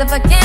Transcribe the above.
If I can